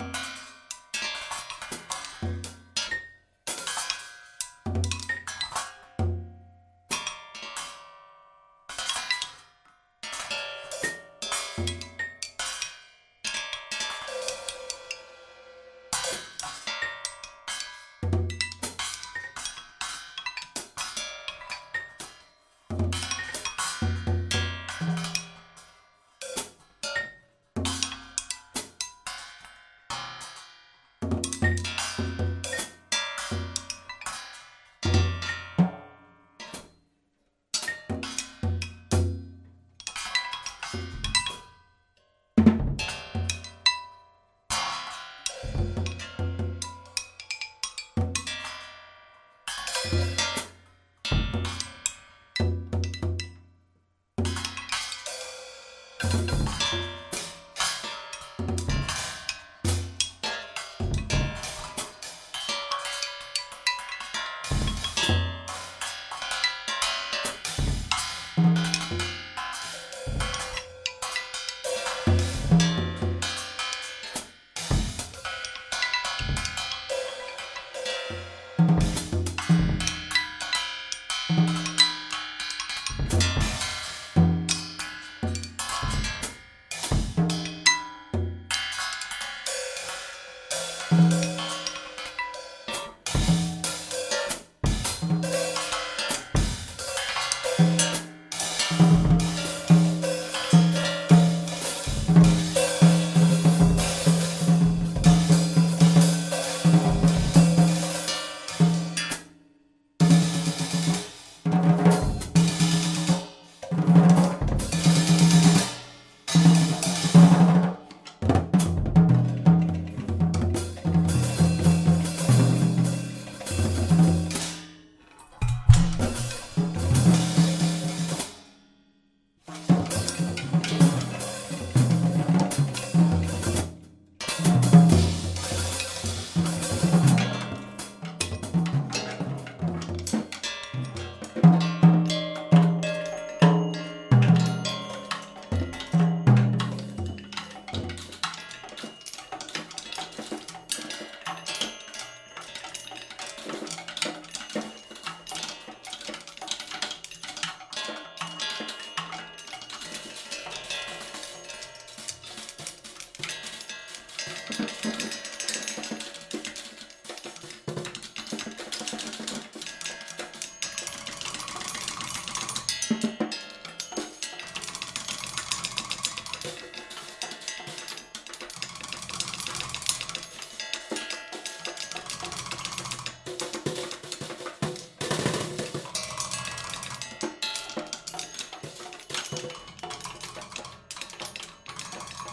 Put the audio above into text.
you